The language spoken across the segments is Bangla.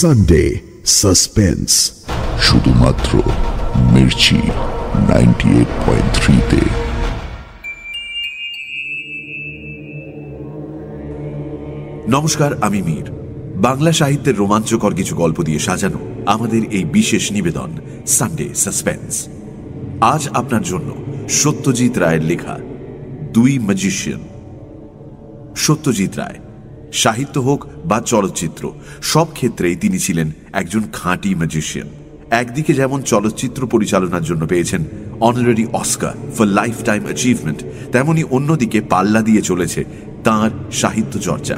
সানডে সাসপেন্স শুধুমাত্র মির্চি নাইনটি এইট পয়েন্ট থ্রিতে নমস্কার আমি মীর। বাংলা সাহিত্যের রোমাঞ্চকর কিছু গল্প দিয়ে সাজানো আমাদের এই বিশেষ নিবেদন সানডে সাসপেন্স আজ আপনার জন্য সত্যজিৎ রায়ের লেখা দুই ম্যাজিশিয়ান সত্যজিৎ রায় সাহিত্য হোক বা চলচ্চিত্র, সব ক্ষেত্রেই তিনি ছিলেন একজন খাঁটি ম্যাজিশিয়ান একদিকে যেমন চলচ্চিত্র পরিচালনার জন্য পেয়েছেন honorary Oscar for lifetime achievement তেমনি অন্যদিকে পাল্লা দিয়ে চলেছে তার সাহিত্য চর্চা।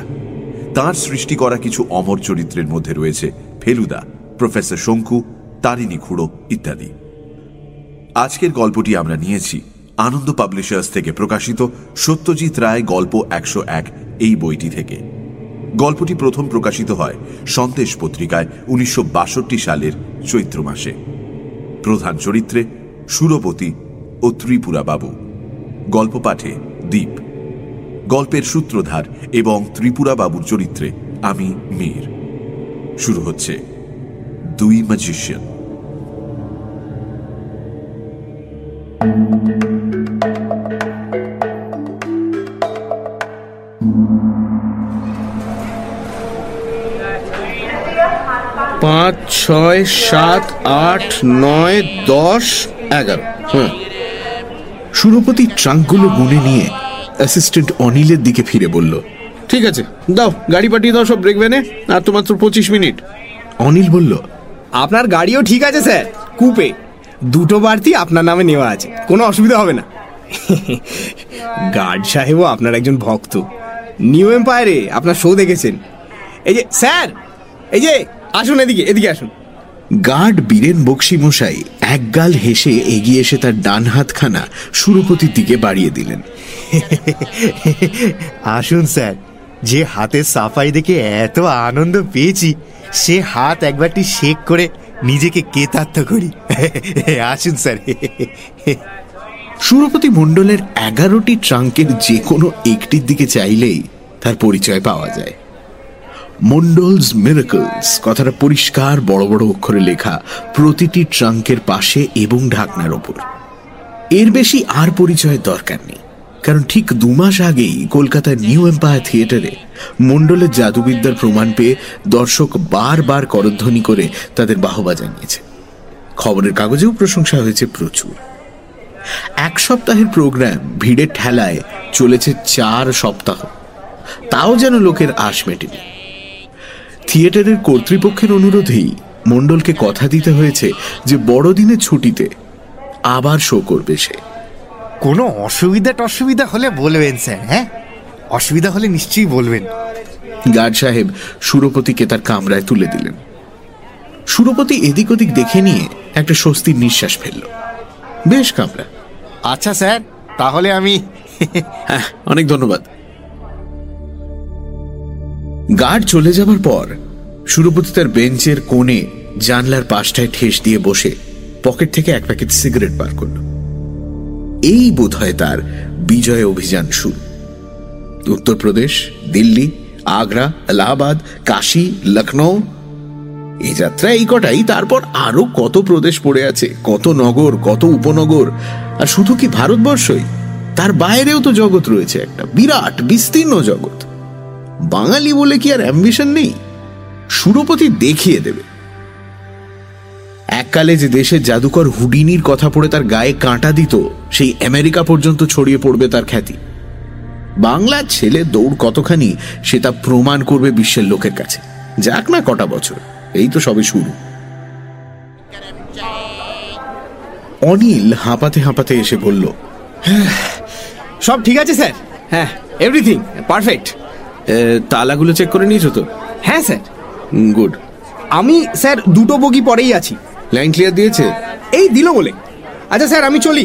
তার সৃষ্টি করা কিছু অমর চরিত্রের মধ্যে রয়েছে ফেলুদা, প্রফেসর শঙ্কু, তারিণী খুড়ো ইত্যাদি। আজকের গল্পটি আমরা নিয়েছি আনন্দ পাবলিশার্স থেকে প্রকাশিত সত্যজিৎ রায় গল্প একশো এক, এই বইটি থেকে। গল্পটি প্রথম প্রকাশিত হয় সন্দেশ পত্রিকায় উনিশশো বাষট্টি সালের চৈত্র মাসে। প্রধান চরিত্রে সুরপতি ও ত্রিপুরা বাবু গল্প পাঠে দ্বীপ গল্পের সূত্রধার এবং ত্রিপুরা বাবুর চরিত্রে আমি মীর। শুরু হচ্ছে দুই ম্যাজিশিয়ান ছয় সাত আট নয় দশ এগারো। হ্যাঁ সুরপতি ট্রাঙ্কগুলো গুনে নিয়ে অ্যাসিস্ট্যান্ট অনিলের দিকে ফিরে বলল ঠিক আছে দাও গাড়ি পাঠিয়ে দাও সব ব্রেক ভ্যানে আর তো মাত্র পঁচিশ মিনিট। অনিল বলল আপনার গাড়িও ঠিক আছে স্যার। কুপে। দুটো বাড়তি আপনার নামে নেওয়া আছে। কোনো অসুবিধা হবে না। গার্ড সাহেবও আপনার একজন ভক্ত। নিউ এম্পায়ারে আপনার শো দেখেছেন। এই যে স্যার এই যে আসুন এদিকে এদিকে আসুন। গার্ড বীরেন বক্সি মশাই একগাল হেসে এগিয়ে এসে তার ডান হাতখানা সুরপতির দিকে বাড়িয়ে দিলেন। আসুন স্যার যে হাতের সাফাই দেখে এত আনন্দ পেয়েছি সে হাত একবারটি শেক করে নিজেকে কেতার্থ করি। আসুন স্যার। সুরপতি মণ্ডলের এগারোটি ট্রাঙ্কের যে কোনো একটির দিকে চাইলেই তার পরিচয় পাওয়া যায়। মন্ডলস মিরাকলস কথাটা পরিষ্কার, বড় বড় অক্ষরে লেখা, প্রতিটি ট্রাঙ্কের পাশে এবং ঢাকনার ওপর। এর বেশি আর পরিচয়ের দরকার নেই, কারণ ঠিক দু মাস আগেই কলকাতার নিউ এম্পায়ার থিয়েটারে মন্ডলের জাদুবিদ্যার প্রমাণ পেয়ে দর্শক বারবার করধ্বনি করে তাদের বাহবা জানিয়েছে। খবরের কাগজেও প্রশংসা হয়েছে প্রচুর। এক সপ্তাহের প্রোগ্রাম ভিড়ের ঠেলায় চলেছে চার সপ্তাহ। তাও যেন লোকের আশ মেটেনি। থিয়েটারের কর্তৃপক্ষের অনুরোধেই মণ্ডলকে কথা দিতে হয়েছে যে বড়দিনে ছুটিতে আবার শো করবে সে। কোনো অসুবিধা টসুবিধা হলে বলবেন স্যার হ্যাঁ? অসুবিধা হলে নিশ্চয়ই বলবেন। গার্ড সাহেব সুরপতিকে তার কামরায় তুলে দিলেন। সুরপতি এদিক ওদিক দেখে নিয়ে একটা স্বস্তির নিঃশ্বাস ফেলল। বেশ কামরা। আচ্ছা স্যার তাহলে আমি হ্যাঁ অনেক ধন্যবাদ। গার্ড চলে যাবার পর, সুরপতি তার বেঞ্চের কোণে জানলার পাশটায় ঠেস দিয়ে বসে পকেট থেকে এক প্যাকেট সিগারেট বার করল। এই বোধ হয় তার বিজয় অভিযান শুরু। উত্তরপ্রদেশ, দিল্লি, আগ্রা, এলাহাবাদ, কাশী লখনৌ এই যাত্রা এই কটাই, তারপর আরও কত প্রদেশ পড়ে আছে, কত নগর, কত উপনগর, আর শুধু কি ভারতবর্ষই? তার বাইরেও তো জগৎ রয়েছে একটা, বিরাট, বিস্তীর্ণ জগৎ। বাঙালি বলে কি আর অ্যাম্বিশন নেই? সুরপতি দেখিয়ে দেবে। এককালে যে দেশের জাদুকর হুডিনির কথা পড়ে তার গায়ে কাঁটা দিত, সেই আমেরিকা পর্যন্ত ছড়িয়ে পড়বে তার খ্যাতি। বাংলার ছেলে দৌড় কতখানি, সে তা প্রমাণ করবে বিশ্বের লোকের কাছে। যাক না কটা বছর, এই তো সবে শুরু। অনিল হাঁপাতে হাঁপাতে এসে বলল সব ঠিক আছে, স্যার। হ্যাঁ এভরিথিং পারফেক্ট তালাগুলো চেক করে নিয়েছো তো? হ্যাঁ স্যার। গুড আমি স্যার দুটো বগি পরেই আছি। লাইন ক্লিয়ার দিয়েছে? এই দিল বলে। আচ্ছা স্যার আমি চলি।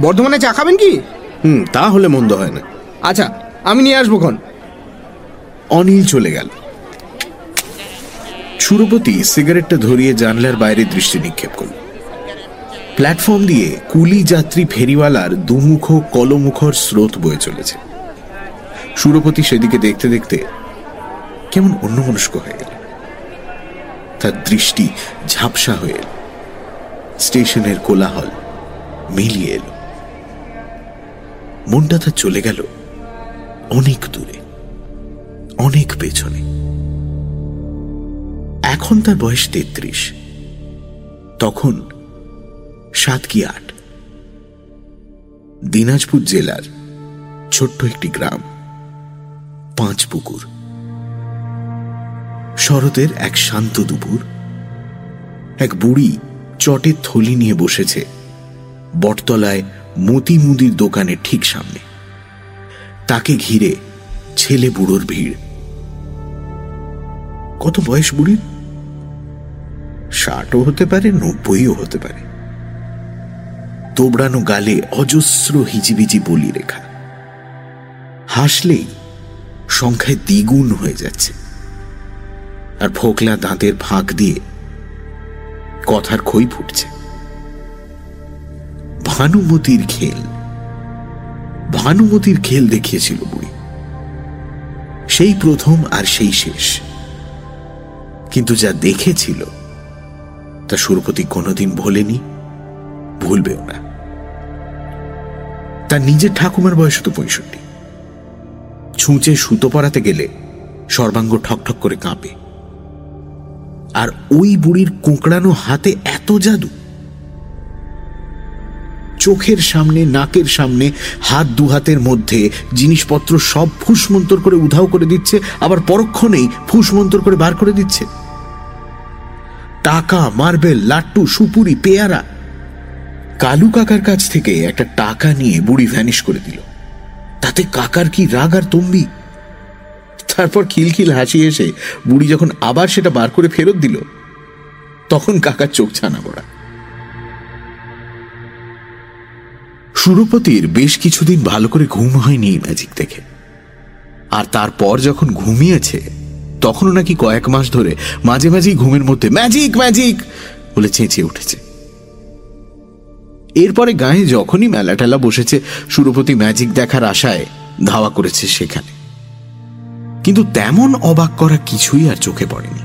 বর্ধমানে চা খাবেন কি? হুম তা হলে মন্দ হয় না। আচ্ছা আমি নিয়ে আসব খন অনিল চলে গেল। সুরপতি সিগারেটটা ধরিয়ে জানলার বাইরে দৃষ্টি নিক্ষেপ করল। প্ল্যাটফর্ম দিয়ে কুলি যাত্রী ফেরিওয়ালার দুমুখ কলমুখর স্রোত বয়ে চলেছে। সুরপতি সেদিকে দেখতে দেখতে কেমন অন্যমনস্ক হয়ে গেল তার দৃষ্টি ঝাপসা হয়ে এল। স্টেশনের কোলাহল মিলিয়ে এলো। মনটা তার চলে গেল অনেক দূরে, অনেক পেছনে। এখন তার বয়স তেত্রিশ। তখন সাত কি আট। দিনাজপুর জেলার ছোট্ট একটি গ্রাম। পাঁচ পুকুর। শরতের এক শান্ত দুপুর, এক বুড়ি চটে থলি নিয়ে বসেছে বটতলায় মতি মুদির দোকানের ঠিক সামনে। তাকে ঘিরে ছেলে বুড়োর ভিড়। কত বয়স বুড়ির ষাটও হতে পারে, নব্বইও হতে পারে। তোবড়ানো গালে অজস্র হিজিবিজি বলি রেখা। হাসলেই সংখ্যায় দ্বিগুণ হয়ে যাচ্ছে। আর ফোকলা দাঁতের ফাঁক দিয়ে কথার খই ফুটছে। ভানুমতির খেল। ভানুমতির খেল দেখিয়েছিল বুড়ি। সেই প্রথম আর সেই শেষ। কিন্তু যা দেখেছিল, তা সুরপতি কোনোদিন ভোলেনি, ভুলবেও না। তার নিজের ঠাকুমার বয়স তো পঁয়ষট্টি। ছুঁচে সুতো পরাতে গেলে সর্বাঙ্গ ঠকঠক করে কাঁপে। আর ওই বুড়ির কোঁকড়ানো হাতে এত জাদু। চোখের সামনে, নাকের সামনে, হাত দু হাতের মধ্যে জিনিসপত্র সব ফুসমন্তর করে উধাও করে দিচ্ছে, আবার পরক্ষণেই ফুসমন্তর করে বার করে দিচ্ছে। টাকা, মার্বেল, লাট্টু, সুপুরি, পেয়ারা। কালু কাকার কাছ থেকে একটা টাকা নিয়ে বুড়ি ভ্যানিশ করে দিল। তাতে কাকার কি রাগ আর তম্বি? তারপর খিলখিল হাসি এসে বুড়ি যখন আবার সেটা বার করে ফেরত দিল, তখন কাকার চোখ ছানা পড়া। সুরপতির বেশ কিছুদিন ভালো করে ঘুম হয়নি ম্যাজিক দেখে। আর তারপর যখন ঘুমিয়েছে, তখনও নাকি কয়েক মাস ধরে মাঝে মাঝেই ঘুমের মধ্যে ম্যাজিক ম্যাজিক বলে চেঁচিয়ে উঠেছে। এরপরে গায়ে যখনই মেলা টেলা বসেছে সুরপতি ম্যাজিক দেখার আশায় ধাওয়া করেছে সেখানে। কিন্তু তেমন অবাক করা কিছুই আর চোখে পড়েনি।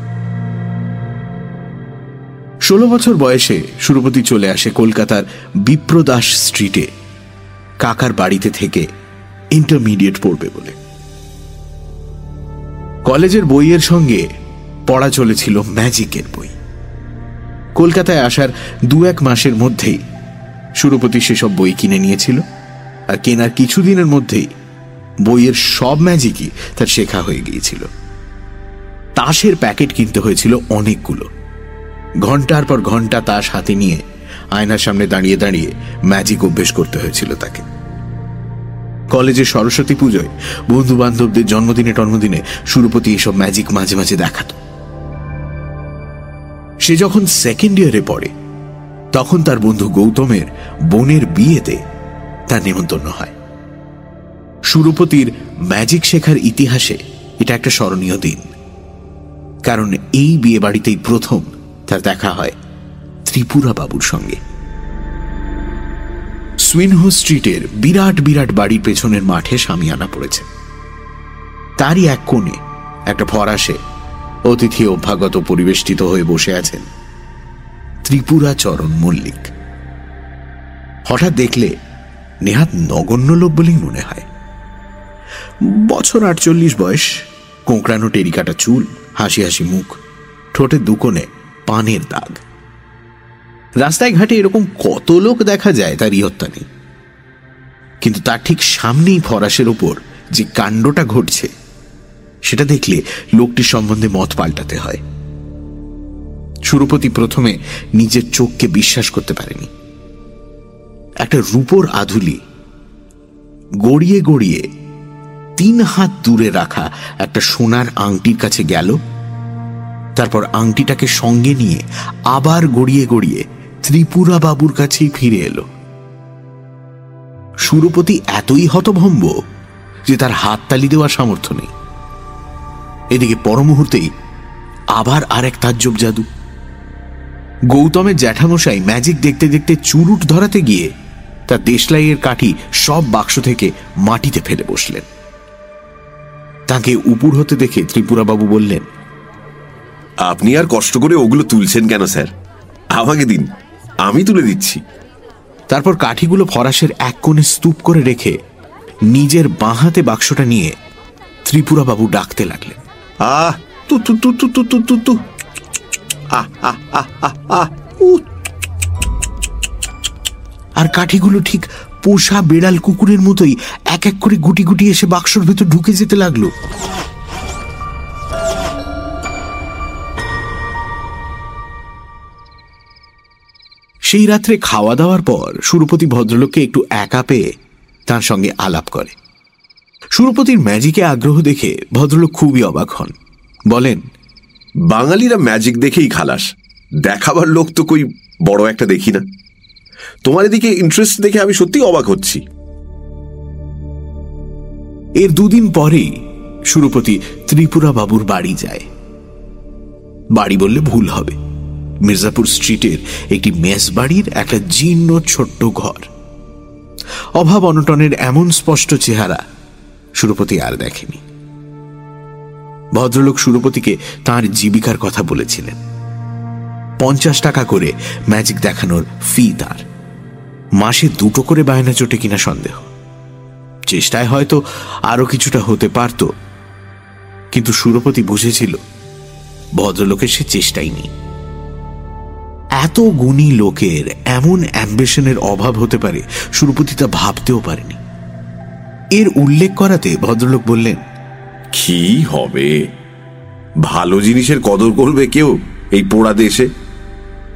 ষোলো বছর বয়সে সুরপতি চলে আসে কলকাতার বিপ্রদাস স্ট্রিটে কাকার বাড়িতে থেকে ইন্টারমিডিয়েট পড়বে বলে। কলেজের বইয়ের সঙ্গে পড়া চলেছিল ম্যাজিকের বই। কলকাতায় আসার দু এক মাসের মধ্যেই সুরপতি সেসব বই কিনে নিয়েছিল, আর কেনার কিছুদিনের মধ্যেই বইয়ের সব ম্যাজিকই তার শেখা হয়ে গিয়েছিল। তাসের প্যাকেট কিনতে হয়েছিল অনেকগুলো। ঘণ্টার পর ঘণ্টা তাস হাতে নিয়ে আয়নার সামনে দাঁড়িয়ে দাঁড়িয়ে ম্যাজিক অভ্যেস করতে হয়েছিল তাকে। কলেজে সরস্বতী পুজোয় বন্ধু বান্ধবদের জন্মদিনে টন্মদিনে সুরপতি এসব ম্যাজিক মাঝে মাঝে দেখাত। সে যখন সেকেন্ড ইয়ারে পড়ে তখন তার বন্ধু গৌতমের বোনের বিয়েতে তার নেমন্তন্ন হয়। সুরপতির ম্যাজিক শেখার ইতিহাসে এটা একটা স্মরণীয় দিন। কারণ এই বিয়ে বাড়িতেই প্রথম তার দেখা হয় ত্রিপুরা বাবুর সঙ্গে। সুইনহো স্ট্রিটের বিরাট বিরাট বাড়ির পেছনের মাঠে সামিয়ানা পড়েছে। তারই এক কোণে একটা ফরাসে অতিথি অভ্যাগত পরিবেষ্টিত হয়ে বসে আছেন ত্রিপুরা চরণ মল্লিক। হঠাৎ দেখলে নেহাত নগণ্য লোক বলেই মনে হয়। বছর আটচল্লিশ বয়স, কোঁকড়ানো টেরিকাটা চুল, হাসি হাসি মুখ, ঠোঁটে দুকোণে পানের দাগ। রাস্তায় ঘাটে এরকম কত লোক দেখা যায় তার ইহত্যা নেই। কিন্তু তার ঠিক সামনেই ফরাসের ওপর যে কাণ্ডটা ঘটছে, সেটা দেখলে লোকটির সম্বন্ধে মত পাল্টাতে হয়। সুরপতি প্রথমে নিজের চোখকে বিশ্বাস করতে পারেনি। একটা রূপোর আধুলি গড়িয়ে গড়িয়ে তিন হাত দূরে রাখা একটা সোনার আংটির কাছে গেল, তারপর আংটিটাকে সঙ্গে নিয়ে আবার গড়িয়ে গড়িয়ে ত্রিপুরা বাবুর কাছেই ফিরে এলো। সুরপতি এতই হতভম্ব যে তার হাততালি দেওয়ার সামর্থ্য নেই। এদিকে পরমুহূর্তেই আবার আরেক তাজ্জব জাদু। গৌতমের জ্যাঠামশাই ম্যাজিক দেখতে দেখতে চুরুট ধরাতে গিয়ে তার দেশলাইয়ের কাঠি সব বাক্স থেকে মাটিতে ফেলে বসলেন। তাকে উপর হতে দেখে ত্রিপুরাবাবু বললেন আপনি আর কষ্ট করে ওগুলো তুলছেন কেন স্যার? আমাকে দিন আমি তুলে দিচ্ছি। তারপর কাঠিগুলো ফরাসের এক কোণে স্তূপ করে রেখে নিজের বাঁহাতে বাক্সটা নিয়ে ত্রিপুরাবাবু ডাকতে লাগলেন। আহ তু তু তু তু তু তু তু আর কাঠিগুলো ঠিক পোষা বেড়াল কুকুরের মতোই এক এক করে গুটি গুটি এসে বাক্সর ভেতর ঢুকে যেতে লাগল। সেই রাত্রে খাওয়া দাওয়ার পর সুরপতি ভদ্রলোককে একটু একা পেয়ে তার সঙ্গে আলাপ করে। সুরপতির ম্যাজিকে আগ্রহ দেখে ভদ্রলোক খুবই অবাক হন। বলেন বাঙালিরা ম্যাজিক দেখেই খালাস। দেখাবার লোক তো কই বড় একটা দেখি না। তোমার এদিকে ইন্টারেস্ট দেখে আমি সত্যি অবাক হচ্ছি। এর দুদিন পরেই সুরপতি ত্রিপুরা বাবুর বাড়ি যায়। বাড়ি বললে ভুল হবে। মির্জাপুর স্ট্রিটের একটি মেস বাড়ির একটা জীর্ণ ছোট্ট ঘর। অভাব অনটনের এমন স্পষ্ট চেহারা সুরপতি আর দেখেনি। ভদ্রলোক সুরপতিকে তার জীবিকার কথা বলেছিলেন। পঞ্চাশ টাকা করে ম্যাজিক দেখানোর ফি তার। মাসে দুটো করে বায়না চোটে কিনা সন্দেহ। চেষ্টায় হয়তো আরও কিছুটা হতে পারত। কিন্তু সুরপতি বুঝেছিল, ভদ্রলোকের সে চেষ্টাই নেই। এত গুণী লোকের এমন অ্যাম্বিশনের অভাব হতে পারে, সুরপতি তা ভাবতেও পারেনি। এর উল্লেখ করাতে ভদ্রলোক বললেন কি হবে? ভালো জিনিসের কদর করবে কেউ এই পোড়া দেশে?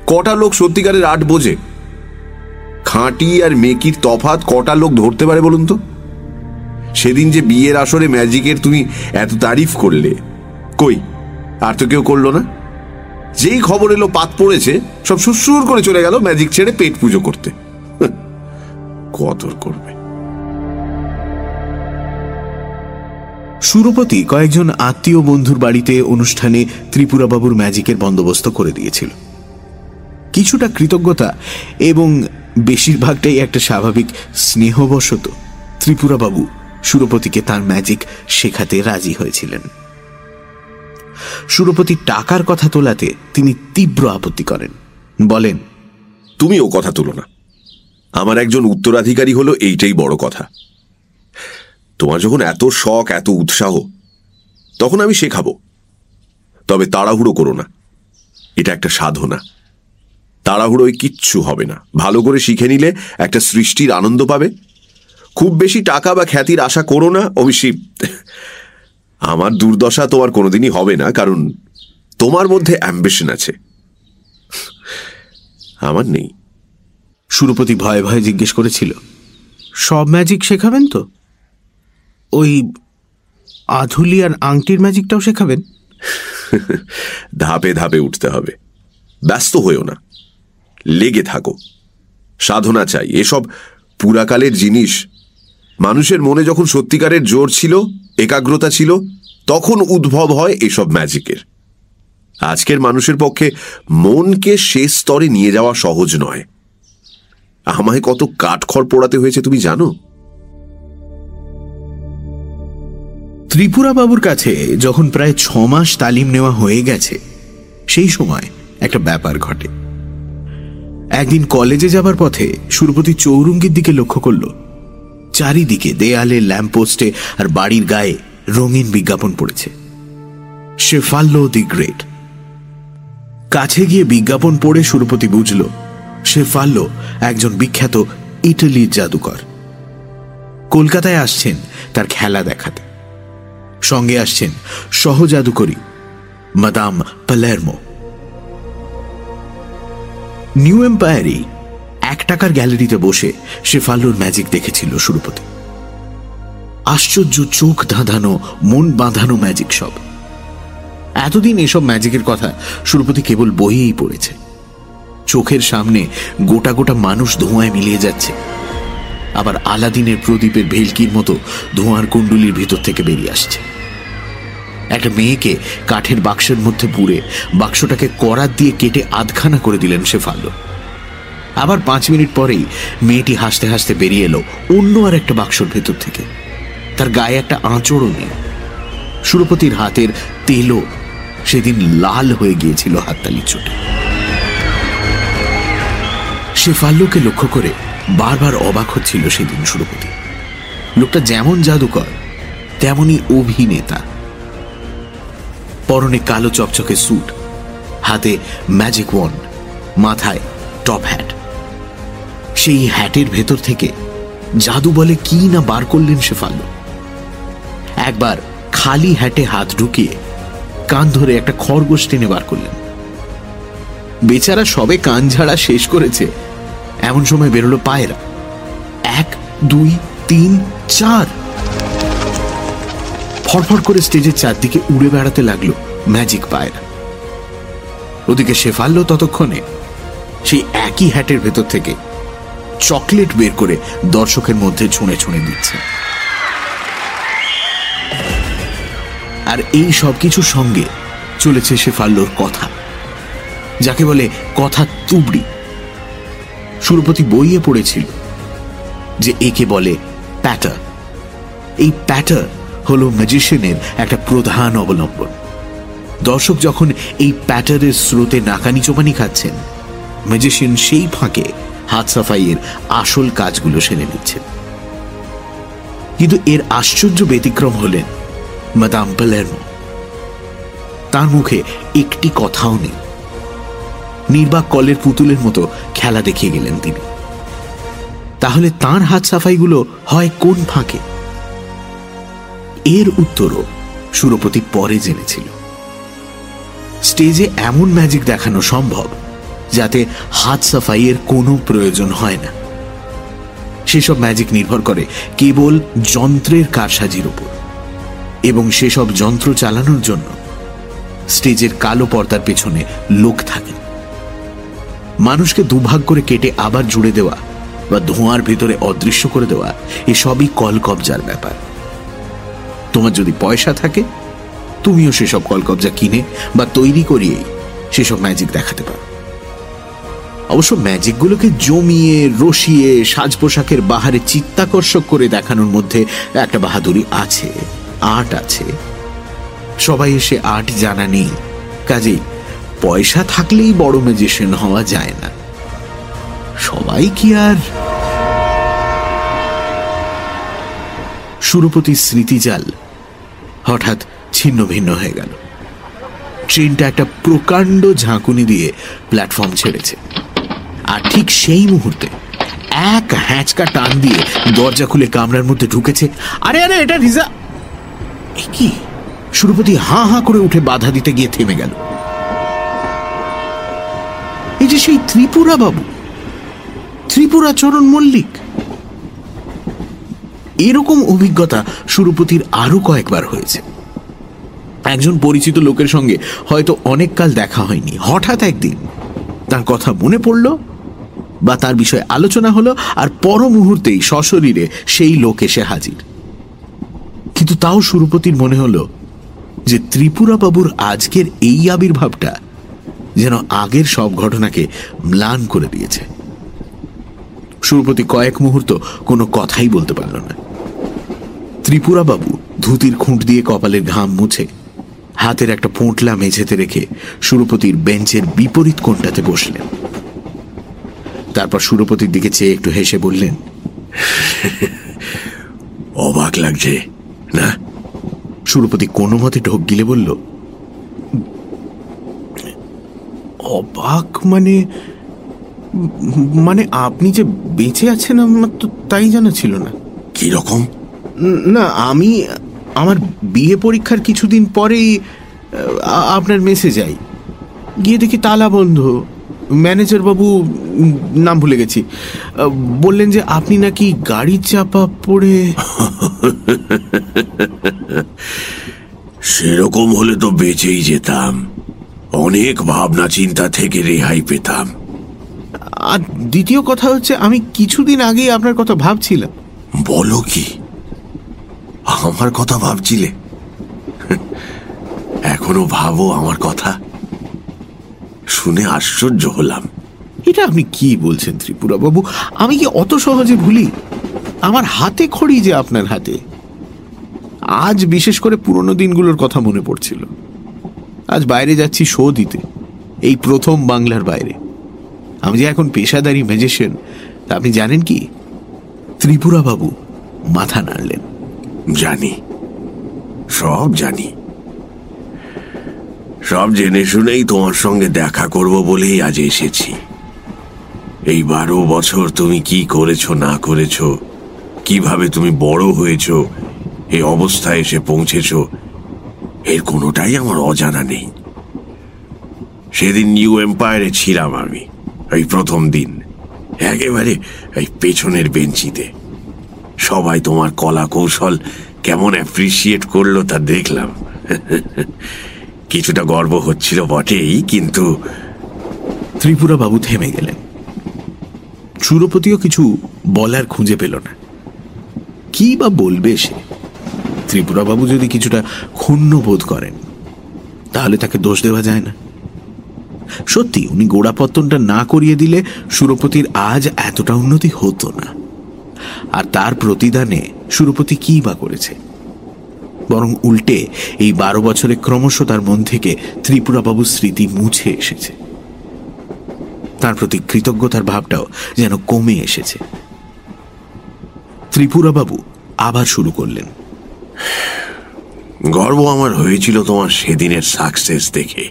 কটা লোক সত্যিকারের আট বোঝে? খাঁটি আর মেকির তফাত কটা লোক ধরতে পারে বলুন তো? সেদিন যে বিয়ের আসরে ম্যাজিকের তুমি এত তারিফ করলে। কই, আর তো কেউ করল না? যেই খবর এলো পাত পড়েছে, সব সুসুর করে চলে গেল ম্যাজিক ছেড়ে পেট পুজো করতে। কদর করবে। সুরপতি কয়েকজন আত্মীয় বন্ধুর বাড়িতে অনুষ্ঠানে ত্রিপুরাবাবুর ম্যাজিকের বন্দোবস্ত করে দিয়েছিল। কিছুটা কৃতজ্ঞতা এবং বেশিরভাগটাই একটা স্বাভাবিক স্নেহবশত ত্রিপুরাবাবু সুরপতিকে তার ম্যাজিক শেখাতে রাজি হয়েছিলেন। সুরপতি টাকার কথা তোলাতে তিনি তীব্র আপত্তি করেন। বলেন, তুমিও কথা তুলো না। আমার একজন উত্তরাধিকারী হলো, এইটাই বড় কথা। তোমার যখন এত শখ, এত উৎসাহ, তখন আমি শেখাবো। তবে তাড়াহুড়ো করো না। এটা একটা সাধনা। তাড়াহুড়োয় কিচ্ছু হবে না। ভালো করে শিখে নিলে একটা সৃষ্টির আনন্দ পাবে। খুব বেশি টাকা বা খ্যাতির আশা করো না, অবশ্যই। আমার দুর্দশা তোমার কোনোদিনই হবে না, কারণ তোমার মধ্যে অ্যাম্বিশন আছে। আমার নেই। সুরপতি ভয়ে ভয়ে জিজ্ঞেস করেছিল, সব ম্যাজিক শেখাবেন তো? ওই আধুলি আর আংটির ম্যাজিকটাও শেখাবেন? ধাপে ধাপে উঠতে হবে। ব্যস্ত হয়েও না। লেগে থাকো। সাধনা চাই। এসব পুরাকালের জিনিস। মানুষের মনে যখন সত্যিকারের জোর ছিল, একাগ্রতা ছিল, তখন উদ্ভব হয় এসব ম্যাজিকের। আজকের মানুষের পক্ষে মনকে শেষ স্তরে নিয়ে যাওয়া সহজ নয়। আমায় কত কাঠখড় পোড়াতে হয়েছে তুমি জানো? ত্রিপুরা বাবুর কাছে যখন প্রায় ছ মাস তালিম নেওয়া হয়ে গেছে, সেই সময় একটা ব্যাপার ঘটে। একদিন কলেজে যাবার পথে সুরপতি চৌরঙ্গির দিকে লক্ষ্য করল। চারিদিকে দেয়ালে ল্যাম্পপোস্টে আর বাড়ির গায়ে রঙিন বিজ্ঞাপন পড়েছে। সে ফাল্লো দি গ্রেট। কাছে গিয়ে বিজ্ঞাপন পড়ে সুরপতি বুঝল, সে ফাল্লো একজন বিখ্যাত ইটালির জাদুকর। কলকাতায় আসছেন তার খেলা দেখাতে। সঙ্গে আসছেন সহজাদুকরী, মাদাম পালেরমো। নিউ এম্পায়ারে এক টাকার গ্যালারিতে বসে সে ফাল্লুর ম্যাজিক দেখেছিল সুরপতি। আশ্চর্য চোখ ধাঁধানো, মন বাঁধানো ম্যাজিক সব। এতদিন এসব ম্যাজিকের কথা সুরপতি কেবল বইয়েই পড়েছে। চোখের সামনে গোটা গোটা মানুষ ধোঁয়ায় মিলিয়ে যাচ্ছে। আবার আলাদিনের প্রদীপের ভেলকির মতো ধোঁয়ার কুণ্ডুলির ভিতর থেকে বেরিয়ে আসছে। একটা মেয়েকে কাঠের বাক্সের মধ্যে পুড়ে বাক্সটাকে করাত দিয়ে কেটে আধখানা করে দিলেন সে ফাল্লো আবার পাঁচ মিনিট পরেই মেয়েটি হাসতে হাসতে বেরিয়ে এলো অন্য আর একটা বাক্সর ভেতর থেকে। তার গায়ে একটা আঁচড়ও নেই। সুরপতির হাতের তেলও সেদিন লাল হয়ে গিয়েছিল হাততালির চোটে। সে ফাল্লুকে লক্ষ্য করে বারবার অবাক হচ্ছিল সেদিন সুরপতি। লোকটা যেমন জাদুকর তেমনি অভিনেতা। পরনে কালো চকচকে স্যুট, হাতে ম্যাজিক ওয়ান মাথায় টপ হ্যাট সেই হ্যাটের ভেতর থেকে জাদু বলে কি না বার করলেন সে ফাল্লু একবার খালি হ্যাটে হাত ঢুকিয়ে কান ধরে একটা খরগোশ টেনে বার করলেন। বেচারা সবে কান ঝাড়া শেষ করেছে এমন সময় বেরোলো পায়রা। এক, দুই, তিন, চার। ফরফর করে স্টেজের চারদিকে উড়ে বেড়াতে লাগল ম্যাজিক পায়রা। ওদিকে শেফাল্লো ততক্ষণে সেই একই হ্যাটের ভেতর থেকে চকলেট বের করে দর্শকের মধ্যে ছুঁড়ে ছুঁড়ে দিচ্ছে। আর এই সব কিছুর সঙ্গে চলেছে শেফাল্লোর কথা, যাকে বলে কথা তুবড়ি। সুরপতি বইয়ে পড়েছিল, যে একে বলে প্যাটার। এই প্যাটার হলো ম্যাজিশিয়ানের একটা প্রধান অবলম্বন। দর্শক যখন এই প্যাটারের স্রোতে নাকানি চোপানি খাচ্ছেন ম্যাজিশিয়ান সেই ফাঁকে হাত সাফাইয়ের আসল কাজগুলো সেরে নিচ্ছেন। কিন্তু এর আশ্চর্য ব্যতিক্রম হলেন মাদাম তার মুখে একটি কথাও নেই। নির্বাক কলের পুতুলের মতো খেলা দেখিয়ে গেলেন তিনি। তাহলে তার হাত সাফাইগুলো হয় কোন ফাঁকে? এর উত্তরও সুরপতি পরে জেনেছিল। স্টেজে এমন ম্যাজিক দেখানো সম্ভব যাতে হাত সাফাইয়ের কোনো প্রয়োজন হয় না। সেসব ম্যাজিক নির্ভর করে কেবল যন্ত্রের কারসাজির উপর এবং সেসব যন্ত্র চালানোর জন্য স্টেজের কালো পর্দার পেছনে লোক থাকে। মানুষকে দুভাগ করে কেটে আবার জুড়ে দেওয়া বা ধোঁয়ার ভেতরে অদৃশ্য করে দেওয়া এসবই কলকবজার ব্যাপার। তোমার যদি পয়সা থাকে, তুমিও সেসব কলকবজা কিনে বা তৈরি করিয়েই সেসব ম্যাজিক দেখাতে পারো। অবশ্য ম্যাজিকগুলোকে জমিয়ে, রসিয়ে সাজ পোশাকের বাহারে চিত্তাকর্ষক করে দেখানোর মধ্যে একটা বাহাদুরি আছে, আর্ট আছে। সবাই এসে আর্ট জানা নেই, কাজেই পয়সা থাকলেই বড় ম্যাজিশিয়ান হওয়া যায় না। সবাই কি আর? সুরপতির স্মৃতিজাল হঠাৎ ছিন্ন ভিন্ন হয়ে গেল। ট্রেনটা একটা প্রকাণ্ড ঝাঁকুনি দিয়ে প্ল্যাটফর্ম ছেড়েছে। আর ঠিক সেই মুহূর্তে এক হ্যাঁচকা টান দিয়ে দরজা খুলে কামরার মধ্যে ঢুকেছে। আরে আরে, এটা রিজা! কি? সুরপতি হাঁ হাঁ করে উঠে বাধা দিতে গিয়ে থেমে গেল। এই যে সেই ত্রিপুরা বাবু ত্রিপুরা চরণ মল্লিক। এরকম অভিজ্ঞতা সুরপতির আরও কয়েকবার হয়েছে। একজন পরিচিত লোকের সঙ্গে হয়তো অনেক কাল দেখা হয়নি। হঠাৎ একদিন তার কথা মনে পড়ল বা তার বিষয়ে আলোচনা হলো আর পর মুহূর্তেই সশরীরে সেই লোক এসে হাজির। কিন্তু তাও সুরপতির মনে হলো যে ত্রিপুরা বাবুর আজকের এই আবির্ভাবটা যেন আগের সব ঘটনাকে ম্লান করে দিয়েছে। সুরপতি কয়েক মুহূর্ত কোনো কথাই বলতে পারল না। ত্রিপুরা বাবু ধুতির খুঁট দিয়ে কপালের ঘাম মুছে, হাতের একটা পোঁটলা মেঝেতে রেখে সুরপতির বেঞ্চের বিপরীত কোণটাতে বসলেন। তারপর সুরপতির দিকে চেয়ে একটু হেসে বললেন, অবাক লাগছে, না? সুরপতি কোনো মতে ঢোক গিলে বলল অবাক মানে মানে আপনি যে বেঁচে আছেন আমার তো তাই জানা ছিল না। কি রকম? না আমি আমার বিয়ে পরীক্ষার কিছুদিন পরেই আপনার মেসে যাই গিয়ে দেখি তালা বন্ধ। ম্যানেজার বাবু নাম ভুলে গেছি। বললেন যে আপনি নাকি গাড়ি চাপা পড়ে। সেরকম হলে তো বেঁচেই যেতাম। অনেক ভাবনা চিন্তা থেকে রেহাই পেতাম। আর দ্বিতীয় কথা হচ্ছে আমি কিছুদিন আগেই আপনার কথা ভাবছিলাম। বলো কি? আমার কথা ভাবছিলে? এখনও ভাবো আমার কথা? শুনে আশ্চর্য হলাম। এটা আপনি কি বলছেন ত্রিপুরা বাবু আমি কি অত সহজে ভুলি? আমার হাতে খড়ি যে আপনার হাতে আজ বিশেষ করে পুরনো দিনগুলোর কথা মনে পড়ছিল। আজ বাইরে যাচ্ছি শো দিতে। এই প্রথম বাংলার বাইরে। আমি যে এখন পেশাদারি ম্যাজিশিয়ান তা আপনি জানেন কি? ত্রিপুরা বাবু মাথা নাড়লেন। জানি। সব জানি। সব জেনে শুনেই তোমার সঙ্গে দেখা করব বলেই আজ এসেছি। এই বারো বছর তুমি কি করেছ, না করেছ, কীভাবে তুমি বড় হয়েছো, এই অবস্থায় এসে পৌঁছেছো এর কোনোটাই আমার অজানা নেই। সেদিন নিউ এম্পায়ারে ছিলাম আমি, এই প্রথম দিন। একেবারে এই পেছনের বেঞ্চিতে। সবাই তোমার কলা কৌশল কেমন অ্যাপ্রিসিয়েট করল তা দেখলাম। কিছুটা গর্ব হচ্ছিল বটেই, কিন্তু ত্রিপুরা বাবু থেমে গেলেন। সুরপতিও কিছু বলার খুঁজে পেল না। কি বা বলবে সে? ত্রিপুরা বাবু যদি কিছুটা ক্ষুণ্ণ বোধ করেন, তাহলে তাকে দোষ দেওয়া যায় না। সত্যি, উনি গোড়াপত্তনটা না করিয়ে দিলে সুরপতির আজ এতটা উন্নতি হতো না। আর তার প্রতিদানে সুরপতি কি বা করেছে? বরং উল্টে এই বারো বছরে ক্রমশ তার মন থেকে ত্রিপুরাবাবুর স্মৃতি মুছে এসেছে। তার প্রতি কৃতজ্ঞতার ভাবটাও যেন কমে এসেছে। ত্রিপুরাবাবু আবার শুরু করলেন। গর্ব আমার হয়েছিল তোমার সেদিনের সাকসেস দেখে।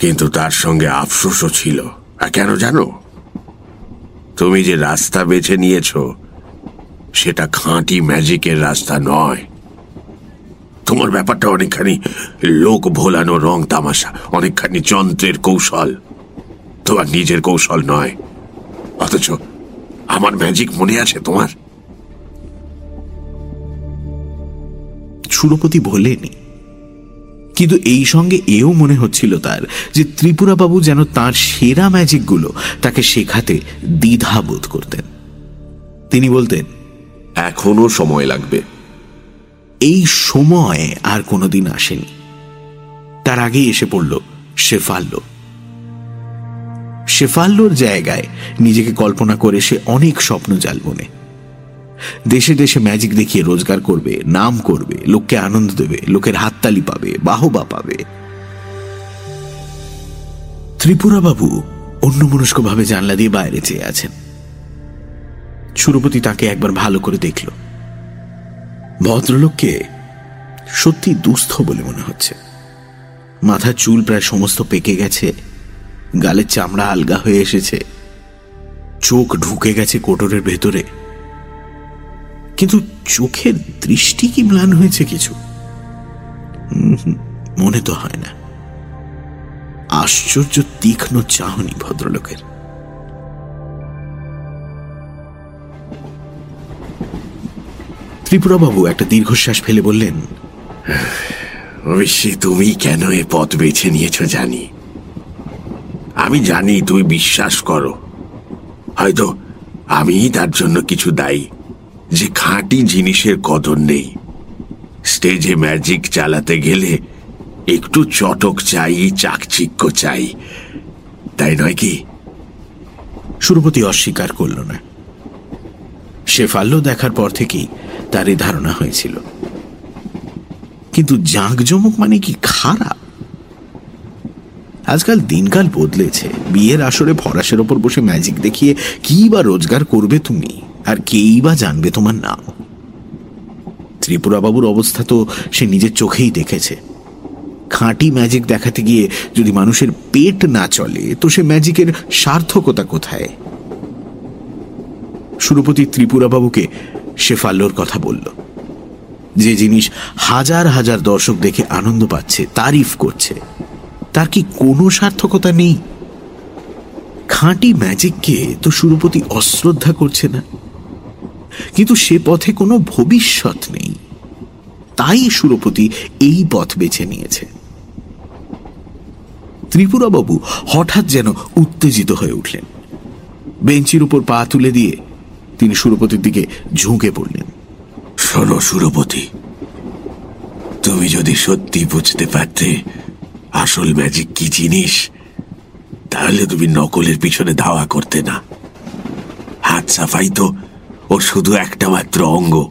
কিন্তু তার সঙ্গে আফসোসও ছিল। আর কেন জানো? তুমি যে রাস্তা বেছে নিয়েছ, সেটা খাঁটি ম্যাজিকের রাস্তা নয়। তোমার ব্যাপারটা অনেকখানি লোক ভোলানো, রং তামাশা, অনেকখানি যন্ত্রের কৌশল। তোমার নিজের কৌশল নয়। অথচ আমার ম্যাজিক মনে আছে তোমার? সুরপতি বলেনি। কিন্তু এই সঙ্গে এও মনে হচ্ছিল তার যে ত্রিপুরাবাবু যেন তার সেরা ম্যাজিকগুলো তাকে শেখাতে দ্বিধা বোধ করতেন। তিনি বলতেন এখনও সময় লাগবে। এই সময় আর কোনোদিন আসেনি। তার আগেই এসে পড়ল শেফাল্লো শেফাল্লোর জায়গায় নিজেকে কল্পনা করে সে অনেক স্বপ্ন জাল বনে। দেশে দেশে ম্যাজিক দেখিয়ে রোজগার করবে, নাম করবে, লোককে আনন্দ দেবে, লোকের হাততালি পাবে, বাহবা পাবে। ত্রিপুরা বাবু অন্যমনস্কভাবে জানলা দিয়ে বাইরে চেয়ে আছেন। সুরপতি তাকে একবার ভালো করে দেখল। ভদ্রলোককে সত্যি দুস্থ বলে মনে হচ্ছে। মাথার চুল প্রায় সমস্ত পেকে গেছে, গালের চামড়া আলগা হয়ে এসেছে, চোখ ঢুকে গেছে কোটরের ভেতরে। কিন্তু চোখের দৃষ্টি কি ম্লান হয়েছে কিছু? মনে তো হয় না। আশ্চর্য তীক্ষ্ণ চাহনি ভদ্রলোকের। ত্রিপুরাবাবু একটা দীর্ঘশ্বাস ফেলে বললেন, অবশ্যই তুমি কেন এ পথ বেছে নিয়েছ জানি। আমি জানি তুমি বিশ্বাস করো। হয়তো আমি তার জন্য কিছু দায়ী। যে খাঁটি জিনিসের কদর নেই। স্টেজে ম্যাজিক চালাতে গেলে একটু চটক চাই, চাকচিক্য চাই। তাই নয় কি? সুরপতি অস্বীকার করল না। সে ফাল্য দেখার পর থেকেই তার ধারণা হয়েছিল। কিন্তু জাঁকজমক মানে কি খারাপ? আজকাল দিনকাল বদলেছে। বিয়ের আসরে ফরাসের ওপর বসে ম্যাজিক দেখিয়ে কি বা রোজগার করবে তুমি? আর কেই বা জানবে তোমার নাম? ত্রিপুরাবাবুর অবস্থা তো সে নিজের চোখেই দেখেছে। খাঁটি ম্যাজিক দেখাতে গিয়ে যদি মানুষের পেট না চলে, তো সে ম্যাজিকের সার্থকতা কোথায়? সুরপতি ত্রিপুরাবাবুকে সে ফাল্লোর কথা বলল। যে জিনিস হাজার হাজার দর্শক দেখে আনন্দ পাচ্ছে, তারিফ করছে। তার কি কোনো সার্থকতা নেই? খাঁটি ম্যাজিককে তো সুরপতি অশ্রদ্ধা করছে না। কিন্তু সে পথে কোনো ভবিষ্যৎ নেই। তাই সুরপতি এই পথ বেছে নিয়েছে। ত্রিপুরাবাবু হঠাৎ যেন উত্তেজিত হয়ে উঠলেন। বেঞ্চির উপর পা তুলে দিয়ে তিনি সুরপতির দিকে ঝুঁকে পড়লেন। শোনো সুরপতি, তুমি যদি সত্যি বুঝতে পারতে আসল ম্যাজিক কি জিনিস? তাহলে তুমি নকলের পিছনে ধাওয়া করতে না। হাত সাফাই তো, ওর শুধু একটা মাত্র অঙ্গ।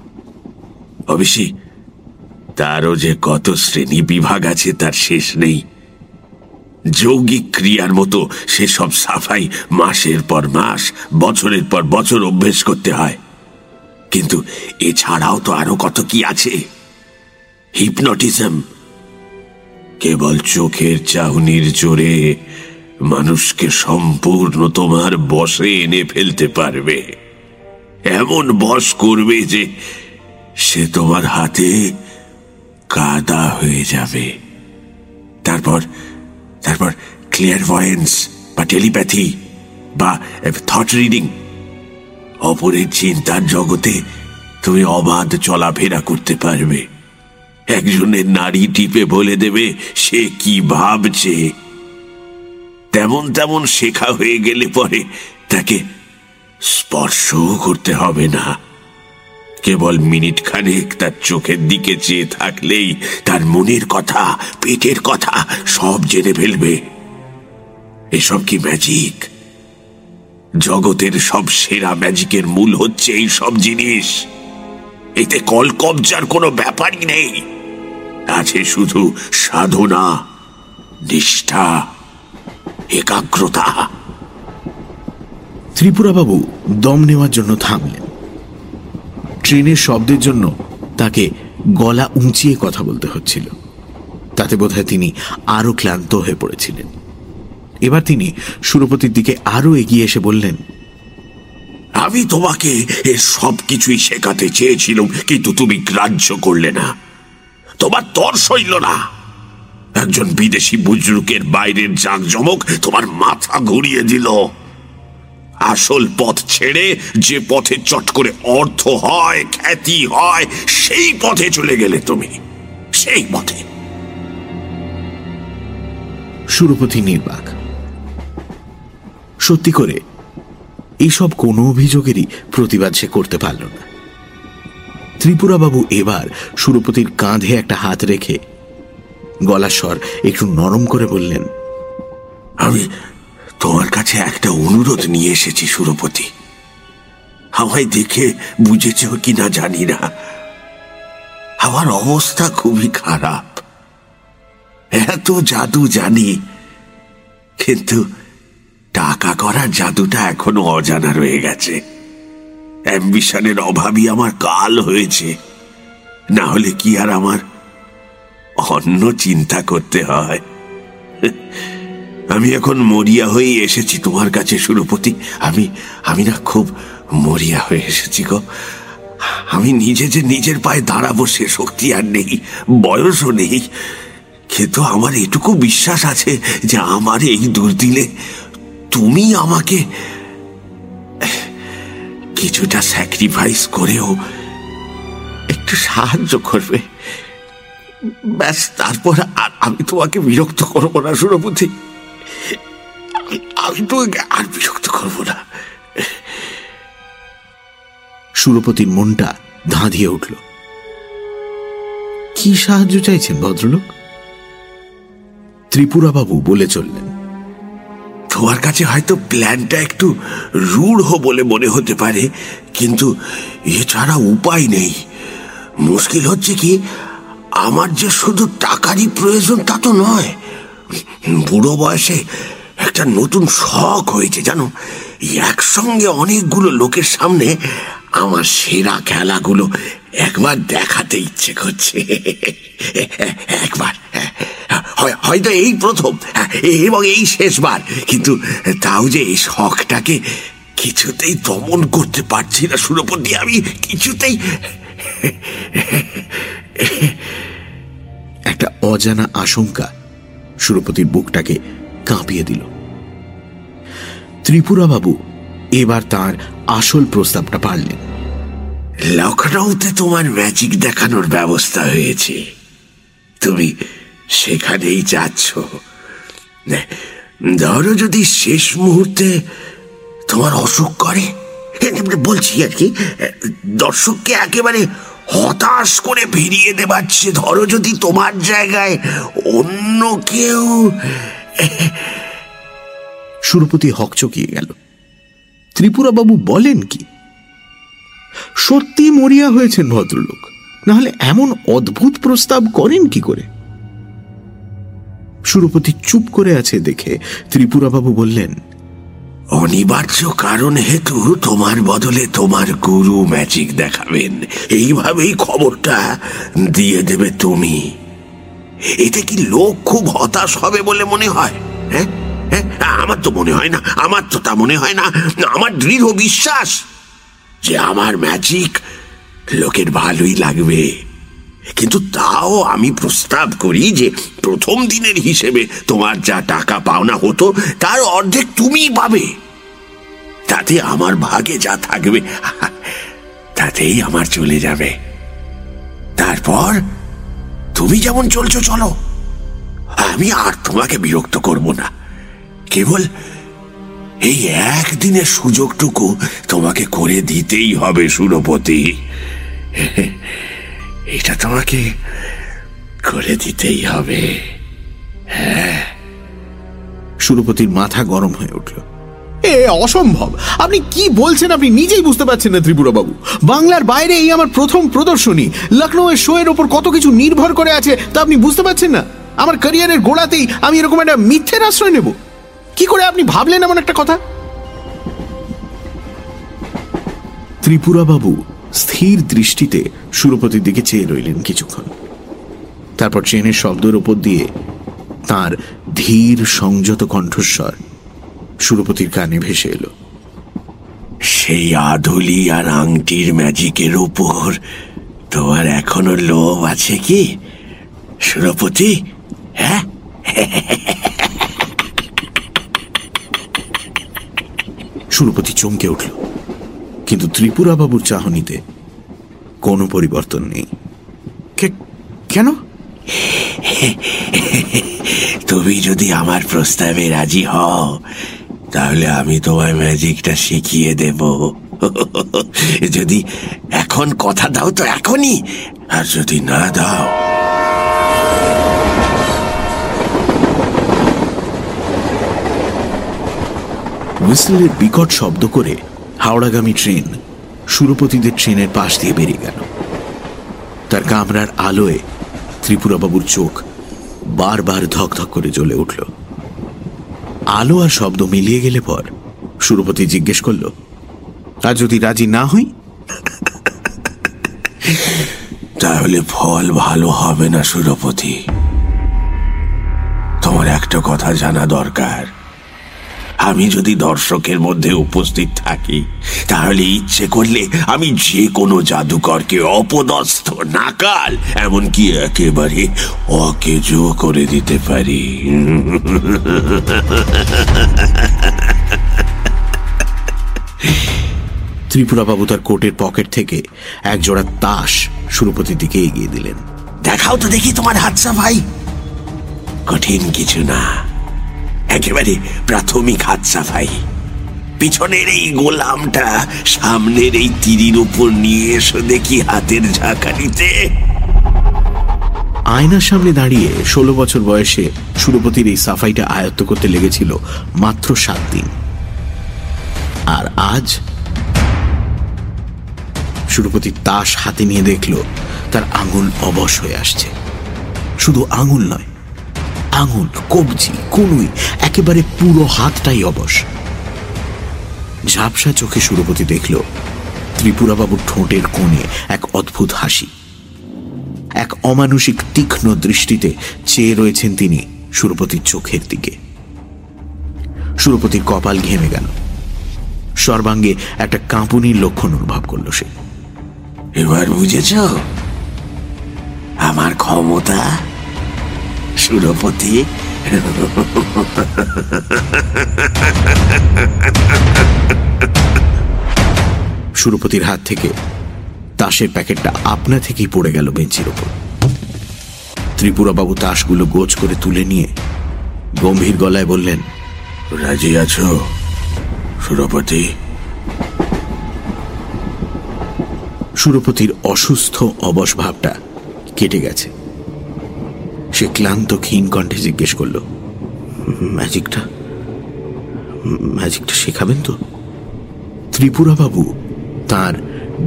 অবশ্যই তারও যে কত শ্রেণি বিভাগ আছে তার শেষ নেই। যৌগিক ক্রিয়ার মতো সেসব সাফাই মাসের পর মাস, বছরের পর বছর অভ্যেস করতে হয়। কিন্তু এছাড়াও তো আরও কত কি আছে? হিপনটিজম কেবল চোখের চাহনির জোরে মানুষকে সম্পূর্ণ তোমার বসে এনে ফেলতে পারবে। এমন বশ করবে যে সে তোমার হাতে কাদা হয়ে যাবে। তারপর তারপর ক্লিয়ার ভয়েন্স বা টেলিপ্যাথি বা থট রিডিং অপরের চিন্তার জগতে তুমি অবাধ চলাফেরা করতে পারবে। একজনের নারী টিপে বলে দেবে, সে কি ভাবছে? তেমন তেমন শেখা হয়ে গেলে পরে তাকে স্পর্শও করতে হবে না। কেবল মিনিট খানেক তার চোখের দিকে চেয়ে থাকলেই তার মনের কথা, পেটের কথা সব জেনে ফেলবে। এসব কি ম্যাজিক জগতের সব সেরা ম্যাজিকের মূল হচ্ছে এই সব জিনিস। এতে কল কবজার কোনো ব্যাপারই নেই। আছে শুধু সাধনা, নিষ্ঠা, একাগ্রতা। ত্রিপুরাবাবু দম নেওয়ার জন্য থামলেন। ট্রেনের শব্দের জন্য তাকে গলা উঁচিয়ে কথা বলতে হচ্ছিল। তাতে বোধহয় তিনি আরও ক্লান্ত হয়ে পড়েছিলেন। এবার তিনি সুরপতির দিকে আরও এগিয়ে এসে বললেন আমি তোমাকে এর সব কিছুই শেখাতে চেয়েছিলাম, কিন্তু তুমি গ্রাহ্য করলে না। তোমার তর সইল না। একজন বিদেশি বুজরুকের বাইরের জাঁকজমক তোমার মাথা ঘুরিয়ে দিল। আসল পথ ছেড়ে যে পথে চট করে অর্থ হয়, খ্যাতি হয়, সেই পথে চলে গেলে তুমি। সেই পথে। সুরপতি নির্বাক, সত্যি করে এইসব কোনো অভিযোগেরই প্রতিবাদ সে করতে পারল না। ত্রিপুরাবাবু এবার সুরপতির কাঁধে একটা হাত রেখে গলার স্বর একটু নরম করে বললেন, আমি তোমার কাছে একটা অনুরোধ নিয়ে এসেছি, সুরপতি। আমায় দেখে বুঝেছ কি না জানি না। আমার অবস্থা খুবই খারাপ। এত জাদু জানি, কিন্তু টাকা করার জাদুটা এখনও অজানা রয়ে গেছে। অ্যাম্বিশনের অভাবই আমার কাল হয়েছে। না হলে কি আর আমার অন্য চিন্তা করতে হয়? আমি এখন মরিয়া হয়ে এসেছি, তোমার কাছে সুরপতি। আমি আমি না খুব মরিয়া হয়ে এসেছি গো। আমি নিজে যে নিজের পায়ে দাঁড়াবো সে শক্তি আর নেই, বয়সও নেই। কিন্তু আমার এটুকু বিশ্বাস আছে যে আমার এই দুর্দিনে তুমি আমাকে কিছুটা স্যাক্রিফাইস করেও একটু সাহায্য করবে। ব্যাস, তারপর আর আমি তোমাকে বিরক্ত করব না সুরপতি আমি- তোমাকে আর বিরক্ত করব না। সুরপতির মনটা ধাঁধিয়ে উঠল। কি সাহায্য চাইছেন ভদ্রলোক? ত্রিপুরাবাবু বলে চললেন। তোমার কাছে হয়তো প্ল্যানটা একটু রূঢ় বলে মনে হতে পারে, কিন্তু এছাড়া উপায় নেই। মুশকিল হচ্ছে কি, আমার যে শুধু টাকারই প্রয়োজন তা তো নয়। বুড়ো বয়সে একটা নতুন শখ হয়েছে, জানো? একসঙ্গে অনেকগুলো লোকের সামনে আমার সেরা খেলাগুলো একবার দেখাতে ইচ্ছে করছে। একবার, হয়- হয়তো এই প্রথম এবং এই শেষবার। কিন্তু তাও যে এই শখটাকে কিছুতেই দমন করতে পারছি না, সুরপতি, আমি কিছুতেই একটা অজানা আশঙ্কা সুরপতির বুকটাকে কাঁপিয়ে দিল। ত্রিপুরাবাবু এবার তার আসল প্রস্তাবটা পারলেন। লখনৌতে তোমার ম্যাজিক দেখানোর ব্যবস্থা হয়েছে। তুমি সেখানেই যাচ্ছ। ধরো যদি শেষ মুহূর্তে তোমার অসুখ করে। বলছি আর কি, দর্শককে একেবারে হতাশ করে ফিরিয়ে দেবাচ্ছে ধরো যদি তোমার জায়গায় অন্য কেউ সুরপতি হকচকিয়ে গেল। ত্রিপুরাবাবু বলেন কি সত্যি মরিয়া হয়েছেন ভদ্রলোক, নাহলে এমন অদ্ভুত প্রস্তাব করেন কি করে? সুরপতি চুপ করে আছে দেখে ত্রিপুরাবাবু বললেন, অনিবার্য কারণ হেতু তোমার বদলে তোমার গুরু ম্যাজিক দেখাবেন। এইভাবেই খবরটা দিয়ে দেবে তুমি। এতে কি লোক খুব হতাশ হবে বলে মনে হয়? হ্যাঁ? হ্যাঁ? আমার তো মনে হয় না, আমার তো তা মনে হয় না, আমার দৃঢ় বিশ্বাস যে আমার ম্যাজিক লোকের ভালোই লাগবে। কিন্তু তাও আমি প্রস্তাব করি যে প্রথম দিনের হিসেবে তোমার যা টাকা পাওনা হতো, তার অর্ধেক তুমি পাবে। তাতে আমার ভাগে যা থাকবে, তাতেই আমার চলে যাবে। তারপর তুমি যেমন চলছো, চলো। আমি আর তোমাকে বিরক্ত করব না। কেবল এই একদিনের সুযোগটুকু তোমাকে করে দিতেই হবে, সুরপতি। এটা তোমাকে করে দিতেই হবে। হ্যাঁ। সুরপতির মাথা গরম হয়ে উঠল। এ অসম্ভব। আপনি কি বলছেন আপনি নিজেই বুঝতে পারছেন না ত্রিপুরা বাবু বাংলার বাইরে এই আমার প্রথম প্রদর্শনী। লখনৌয়ের শো এর ওপর কত কিছু নির্ভর করে আছে তা আপনি বুঝতে পারছেন না? আমার ক্যারিয়ারের গোড়াতেই আমি এরকম একটা মিথ্যের আশ্রয় নেব। কি করে আপনি ভাবলেন এমন একটা কথা? ত্রিপুরা বাবু স্থির দৃষ্টিতে সুরপতির দিকে চেয়ে রইলেন কিছুক্ষণ। তারপর চেনের শব্দের ওপর দিয়ে তার ধীর সংযত কণ্ঠস্বর সুরপতির কানে ভেসে এলো। সেই আধুলি আর আংটির ম্যাজিকের উপর তোমার এখনও লোভ আছে কি? সুরপতি হ্যাঁ? সুরপতি চমকে উঠল। কিন্তু ত্রিপুরা বাবুর চাহনিতে কোনো পরিবর্তন নেই। কে- কেন? তুমি যদি আমার প্রস্তাবে রাজি হও তাহলে আমি তোমার ম্যাজিকটা শিখিয়ে দেব। যদি এখন কথা দাও তো এখনই আর যদি না দাও। হুইসেলের বিকট শব্দ করে হাওড়াগামী ট্রেন সুরপতিদের ট্রেনের পাশ দিয়ে বেরিয়ে গেল। তার কামরার আলোয় ত্রিপুরাবাবুর চোখ বারবার ধকধক করে জ্বলে উঠল। আলো আর শব্দ মিলিয়ে গেলে পর সুরপতি জিজ্ঞেস করল আর যদি রাজি না হই? তাহলে ফল ভালো হবে না সুরপতি। তোমার একটা কথা জানা দরকার। আমি যদি দর্শকের মধ্যে উপস্থিত থাকি তাহলে ইচ্ছে করলে আমি যে কোনো জাদুকরকে অপদস্থ নাকাল এমনকি একেবারে অকেজো করে দিতে পারি। ত্রিপুরাবাবু তার কোটের পকেট থেকে এক জোড়া তাস সুরপতির দিকে এগিয়ে দিলেন। দেখাও তো দেখি তোমার হাতসা ভাই। কঠিন কিছু না। একেবারে প্রাথমিক হাত সাফাই। পিছনের এই গোলামটা সামনের এই তীরির উপর নিয়ে এসো দেখি হাতের ঝাঁকানিতে। আয়নার সামনে দাঁড়িয়ে ষোলো বছর বয়সে সুরপতির এই সাফাইটা আয়ত্ত করতে লেগেছিল মাত্র সাত দিন। আর আজ সুরপতি তাস হাতে নিয়ে দেখল, তার আঙুল অবশ হয়ে আসছে। শুধু আঙুল নয় আঙুল, কবজি, কনুই, একেবারে পুরো হাতটাই অবশ। ঝাপসা চোখে সুরপতি দেখল ত্রিপুরাবাবুর ঠোঁটের কোণে এক অদ্ভুত হাসি। এক অমানসিক তীক্ষ্ণ দৃষ্টিতে চেয়ে রয়েছেন তিনি সুরপতির চোখের দিকে। সুরপতির কপাল ঘেমে গেল। সর্বাঙ্গে একটা কাঁপুনির লক্ষণ অনুভব করল সে। এবার বুঝেছ? আমার ক্ষমতা সুরপতি। সুরপতির হাত থেকে তাসের প্যাকেটটা আপনা থেকেই পড়ে গেল বেঞ্চির ওপর। ত্রিপুরাবাবু তাসগুলো গোছ করে তুলে নিয়ে গম্ভীর গলায় বললেন রাজি আছো সুরপতি? সুরপতির অসুস্থ অবশ ভাবটা কেটে গেছে। সে ক্লান্ত, ক্ষীণ কণ্ঠে জিজ্ঞেস করল, ম্যাজিকটা? ম্যাজিকটা শেখাবেন তো? ত্রিপুরাবাবু তার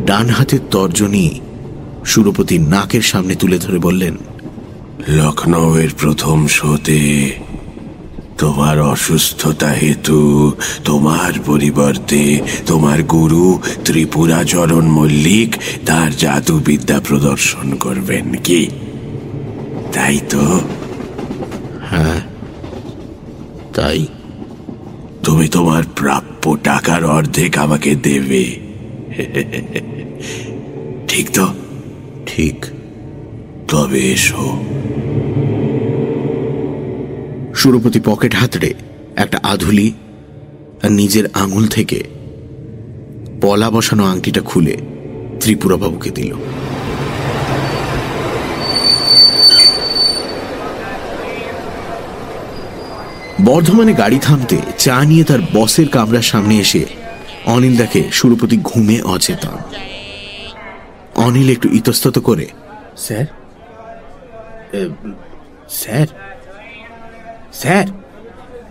ডান হাতের তর্জনী সুরপতি নাকের সামনে তুলে ধরে বললেন লখনৌয়ের প্রথম শোতে তোমার অসুস্থতা হেতু, তোমার পরিবর্তে তোমার গুরু ত্রিপুরাচরণ মল্লিক তার জাদুবিদ্যা প্রদর্শন করবেন কি? তাই তো হ্যাঁ। তাই? তুমি তোমার প্রাপ্য টাকার অর্ধেক আমাকে দেবে। ঠিক তো? ঠিক। তবে এসো। সুরপতি পকেট হাতড়ে একটা আধুলি আর নিজের আঙুল থেকে পলা বসানো আংটিটা খুলে ত্রিপুরা বাবুকে দিল। বর্ধমানে গাড়ি থামতে চা নিয়ে তার বসের কামরার সামনে এসে অনিল দেখে সুরপতি ঘুমে অচেতন। অনিল একটু ইতস্তত করে স্যার? স্যার? স্যার?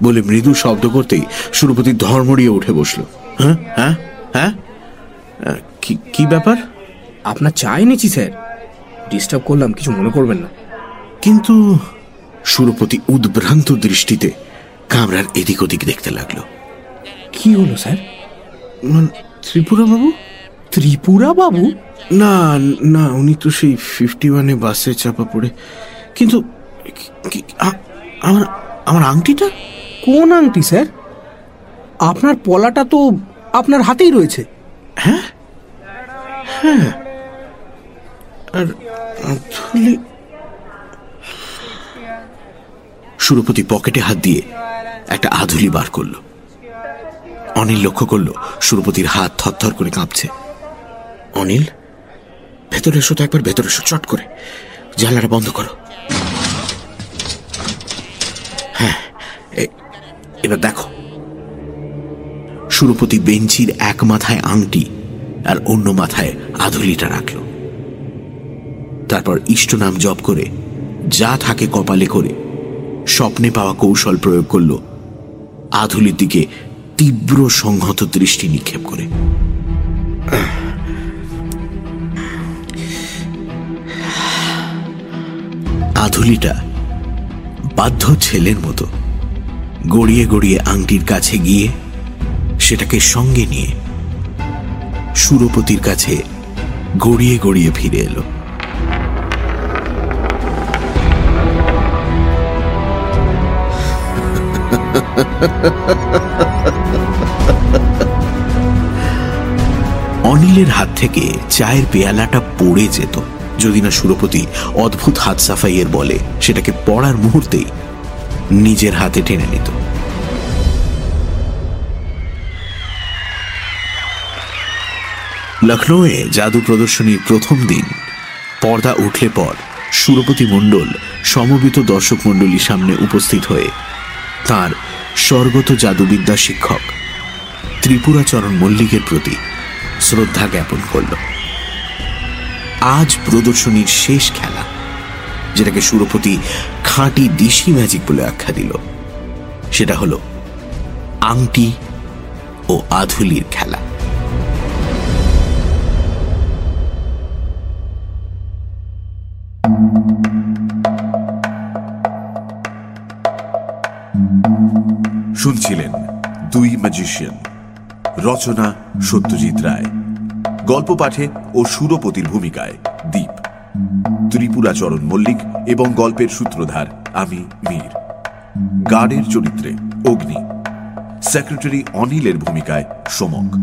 বলে মৃদু শব্দ করতেই সুরপতি ধর্মড়িয়ে উঠে বসল। হ্যাঁ হ্যাঁ হ্যাঁ? কি ব্যাপার? আপনার চা এনেছি স্যার। ডিস্টার্ব করলাম কিছু মনে করবেন না। কিন্তু সুরপতি উদ্ভ্রান্ত দৃষ্টিতে কামরার এদিক ওদিক দেখতে লাগল। কি হলো স্যার? ত্রিপুরা বাবু? ত্রিপুরা বাবু? না না উনি তো সেই ফিফটি ওয়ানে বাসে চাপা পড়ে। কিন্তু আমার আমার আংটিটা? কোন আংটি স্যার? আপনার পলাটা তো আপনার হাতেই রয়েছে। হ্যাঁ? হ্যাঁ। আর সুরপতি পকেটে হাত দিয়ে একটা আধুলি বার করল। অনিল লক্ষ্য করল, সুরপতির হাত থরথর করে কাঁপছে। অনিল, ভেতরে এসো তো একবার, ভেতরে এসো, চট করে। জানলাটা বন্ধ করো। হ্যাঁ এবার দেখো। সুরপতি বেঞ্চির এক মাথায় আংটি আর অন্য মাথায় আধুলিটা রাখল। তারপর ইষ্ট নাম জপ করে, যা থাকে কপালে করে, স্বপ্নে পাওয়া কৌশল প্রয়োগ করল আধুলির দিকে তীব্র সংহত দৃষ্টি নিক্ষেপ করে। আধুলিটা বাধ্য ছেলের মতো গড়িয়ে গড়িয়ে আংটির কাছে গিয়ে সেটাকে সঙ্গে নিয়ে সুরপতির কাছে গড়িয়ে গড়িয়ে ফিরে এলো। অনিলের হাত থেকে চায়ের পেয়ালাটা পড়ে যেত। যদি না সুরপতি অদ্ভুত হাত সাফাইয়ের বলে সেটাকে পড়ার মুহূর্তেই নিজের হাতে টেনে নিত। লখনৌয়ে জাদু প্রদর্শনীর প্রথম দিন পর্দা উঠলে পর সুরপতি মণ্ডল সমবেত দর্শক মণ্ডলীর সামনে উপস্থিত হয়ে তার স্বর্গত জাদুবিদ্যা শিক্ষক ত্রিপুরাচরণ মল্লিকের প্রতি শ্রদ্ধা জ্ঞাপন করল। আজ প্রদর্শনীর শেষ খেলা, যেটাকে সুরপতি খাঁটি দিশি ম্যাজিক বলে আখ্যা দিল, সেটা হলো আংটি ও আধুলির খেলা। শুনছিলেন দুই ম্যাজিশিয়ান রচনা সত্যজিৎ রায়। গল্প পাঠে ও সুরপতির ভূমিকায় দ্বীপ ত্রিপুরাচরণ মল্লিক এবং গল্পের সূত্রধার আমি মীর। গার্ডের চরিত্রে অগ্নি। সেক্রেটারি অনিলের ভূমিকায় সোমক।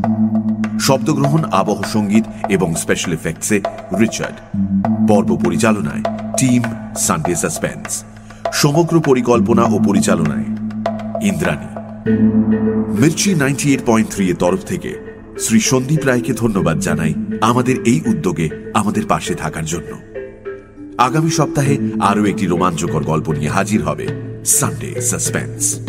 শব্দগ্রহণ, আবহ সংগীত এবং স্পেশাল এফেক্টসে রিচার্ড। পর্ব পরিচালনায় টিম সানডে সাসপেন্স। সমগ্র পরিকল্পনা ও পরিচালনায় Indrani. Mirchi ninety eight point three এর তরফ থেকে শ্রী সন্দীপ রায়কে ধন্যবাদ জানাই আমাদের এই উদ্যোগে আমাদের পাশে থাকার জন্য। আগামী সপ্তাহে আরও একটি রোমাঞ্চকর গল্প নিয়ে হাজির হবে সানডে সাসপেন্স।